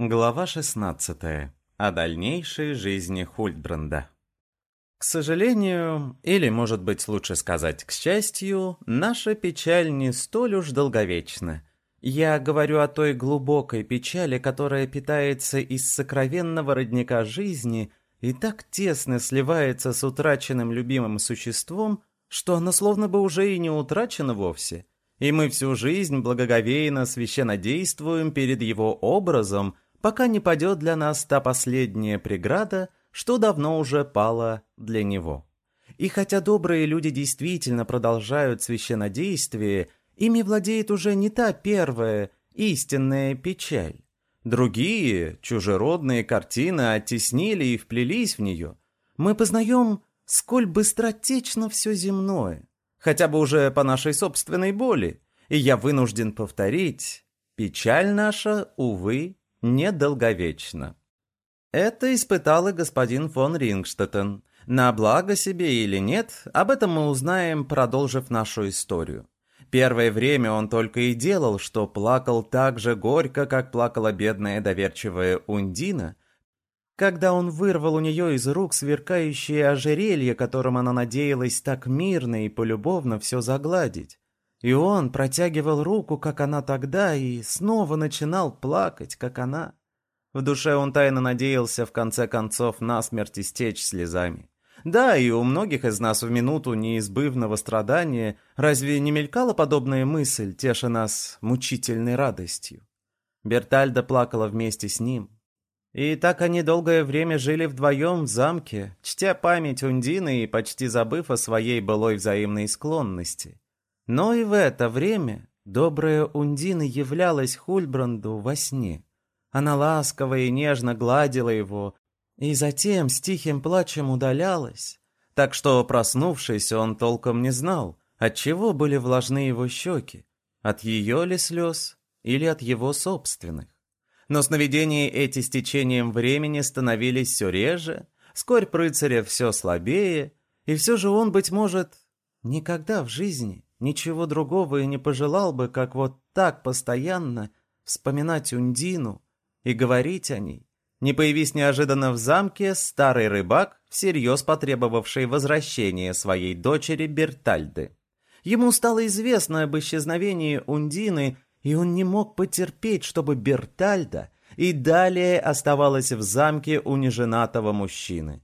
Глава 16. О дальнейшей жизни Хультбранда. К сожалению, или, может быть, лучше сказать, к счастью, наша печаль не столь уж долговечна. Я говорю о той глубокой печали, которая питается из сокровенного родника жизни и так тесно сливается с утраченным любимым существом, что она словно бы уже и не утрачена вовсе. И мы всю жизнь благоговейно священнодействуем перед его образом – пока не падет для нас та последняя преграда, что давно уже пала для него. И хотя добрые люди действительно продолжают священнодействие, ими владеет уже не та первая, истинная печаль. Другие, чужеродные картины оттеснили и вплелись в нее. Мы познаем, сколь быстротечно все земное, хотя бы уже по нашей собственной боли. И я вынужден повторить, печаль наша, увы, недолговечно. Это испытал и господин фон Рингштеттен. На благо себе или нет, об этом мы узнаем, продолжив нашу историю. Первое время он только и делал, что плакал так же горько, как плакала бедная доверчивая Ундина, когда он вырвал у нее из рук сверкающее ожерелье, которым она надеялась так мирно и полюбовно все загладить. И он протягивал руку, как она тогда, и снова начинал плакать, как она. В душе он тайно надеялся в конце концов насмерть истечь слезами. Да, и у многих из нас в минуту неизбывного страдания разве не мелькала подобная мысль, теша нас мучительной радостью? Бертальда плакала вместе с ним. И так они долгое время жили вдвоем в замке, чтя память Ундины и почти забыв о своей былой взаимной склонности. Но и в это время добрая Ундина являлась Хульбранду во сне. Она ласково и нежно гладила его, и затем с тихим плачем удалялась, так что, проснувшись, он толком не знал, от чего были влажны его щеки, от ее ли слез или от его собственных. Но сновидения эти с течением времени становились все реже, скорь рыцаря все слабее, и все же он, быть может, никогда в жизни Ничего другого и не пожелал бы, как вот так постоянно вспоминать Ундину и говорить о ней. Не появись неожиданно в замке старый рыбак, всерьез потребовавший возвращения своей дочери Бертальды. Ему стало известно об исчезновении Ундины, и он не мог потерпеть, чтобы Бертальда и далее оставалась в замке у неженатого мужчины.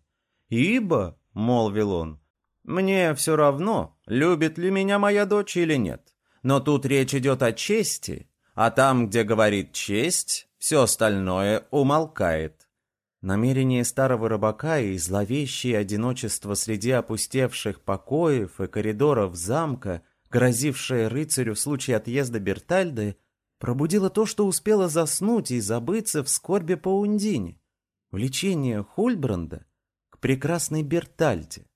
«Ибо», — молвил он, — «мне все равно, любит ли меня моя дочь или нет. Но тут речь идет о чести, а там, где говорит честь, все остальное умолкает. Намерение старого рыбака и зловещее одиночество среди опустевших покоев и коридоров замка, грозившее рыцарю в случае отъезда Бертальды, пробудило то, что успело заснуть и забыться в скорби по Ундине. Влечение Хульбранда к прекрасной Бертальде.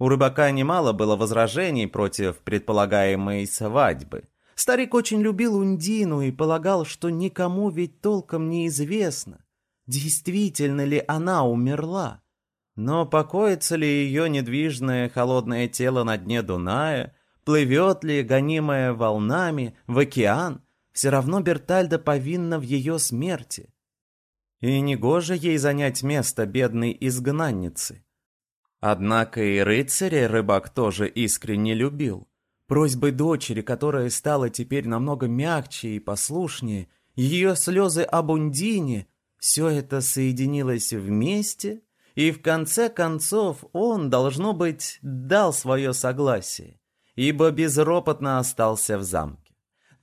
У рыбака немало было возражений против предполагаемой свадьбы. Старик очень любил Ундину и полагал, что никому ведь толком не известно, действительно ли она умерла. Но покоится ли ее недвижное холодное тело на дне Дуная, плывет ли, гонимая волнами, в океан, все равно Бертальда повинна в ее смерти. И негоже ей занять место бедной изгнанницы. Однако и рыцаря рыбак тоже искренне любил. Просьбы дочери, которая стала теперь намного мягче и послушнее, ее слезы об Ундине, все это соединилось вместе, и в конце концов он, должно быть, дал свое согласие, ибо безропотно остался в замке.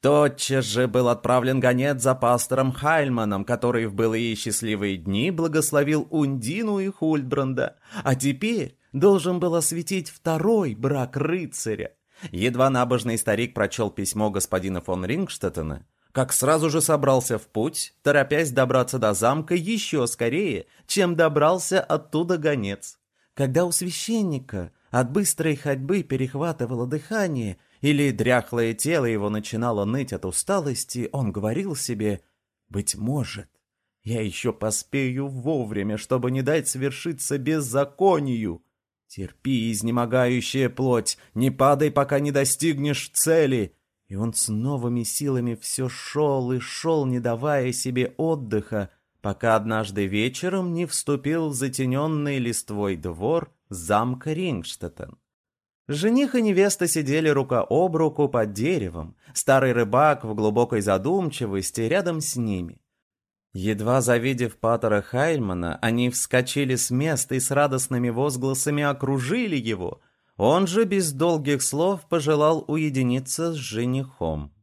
Тотчас же был отправлен гонец за пастором Хайльманом, который в былые счастливые дни благословил Ундину и Хульдбранда, а теперь должен был осветить второй брак рыцаря. Едва набожный старик прочел письмо господина фон Рингштеттена, как сразу же собрался в путь, торопясь добраться до замка еще скорее, чем добрался оттуда гонец. Когда у священника от быстрой ходьбы перехватывало дыхание, или дряхлое тело его начинало ныть от усталости, он говорил себе «Быть может, я еще поспею вовремя, чтобы не дать свершиться беззаконию. Терпи, изнемогающая плоть, не падай, пока не достигнешь цели». И он с новыми силами все шел и шел, не давая себе отдыха, пока однажды вечером не вступил в затененный листвой двор замка Рингштеттен. Жених и невеста сидели рука об руку под деревом, старый рыбак в глубокой задумчивости рядом с ними. Едва завидев Паттера Хайльмана, они вскочили с места и с радостными возгласами окружили его. Он же без долгих слов пожелал уединиться с женихом.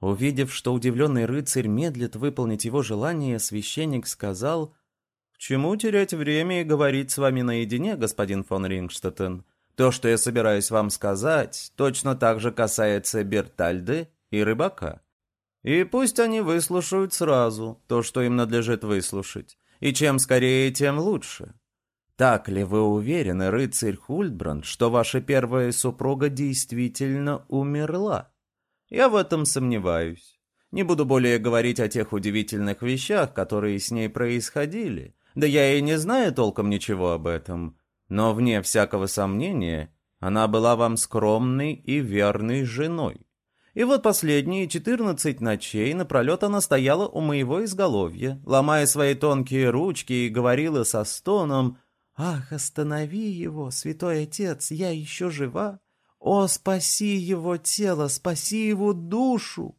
Увидев, что удивленный рыцарь медлит выполнить его желание, священник сказал, «К чему терять время и говорить с вами наедине, господин фон Рингштеттен? То, что я собираюсь вам сказать, точно так же касается Бертальды и рыбака. И пусть они выслушают сразу то, что им надлежит выслушать, и чем скорее, тем лучше. Так ли вы уверены, рыцарь Хульдбранд, что ваша первая супруга действительно умерла? Я в этом сомневаюсь. Не буду более говорить о тех удивительных вещах, которые с ней происходили. Да я и не знаю толком ничего об этом. Но, вне всякого сомнения, она была вам скромной и верной женой. И вот последние четырнадцать ночей напролет она стояла у моего изголовья, ломая свои тонкие ручки и говорила со стоном «Ах, останови его, святой отец, я еще жива! О, спаси его тело, спаси его душу!»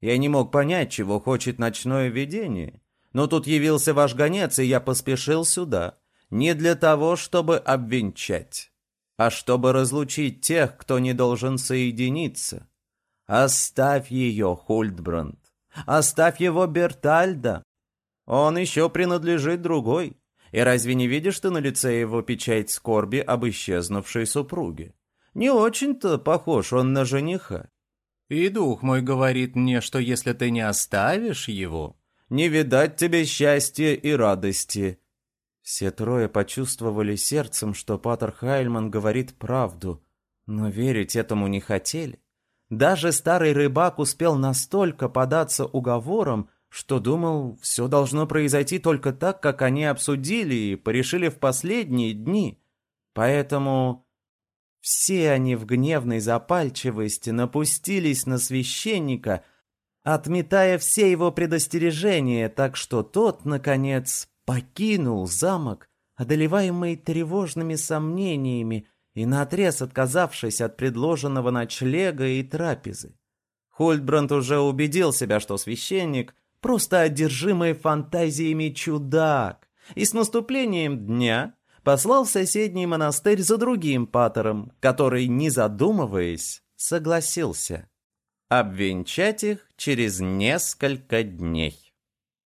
Я не мог понять, чего хочет ночное видение, но тут явился ваш гонец, и я поспешил сюда не для того, чтобы обвенчать, а чтобы разлучить тех, кто не должен соединиться. Оставь ее, Хульдбранд. Оставь его, Бертальда. Он еще принадлежит другой. И разве не видишь ты на лице его печать скорби об исчезнувшей супруге? Не очень-то похож он на жениха. И дух мой говорит мне, что если ты не оставишь его, не видать тебе счастья и радости, все трое почувствовали сердцем, что Паттер Хайльман говорит правду, но верить этому не хотели. Даже старый рыбак успел настолько податься уговорам, что думал, все должно произойти только так, как они обсудили и порешили в последние дни. Поэтому все они в гневной запальчивости напустились на священника, отметая все его предостережения, так что тот, наконец, покинул замок, одолеваемый тревожными сомнениями и наотрез отказавшись от предложенного ночлега и трапезы. Хольдбранд уже убедил себя, что священник — просто одержимый фантазиями чудак, и с наступлением дня послал в соседний монастырь за другим патером, который, не задумываясь, согласился обвенчать их через несколько дней.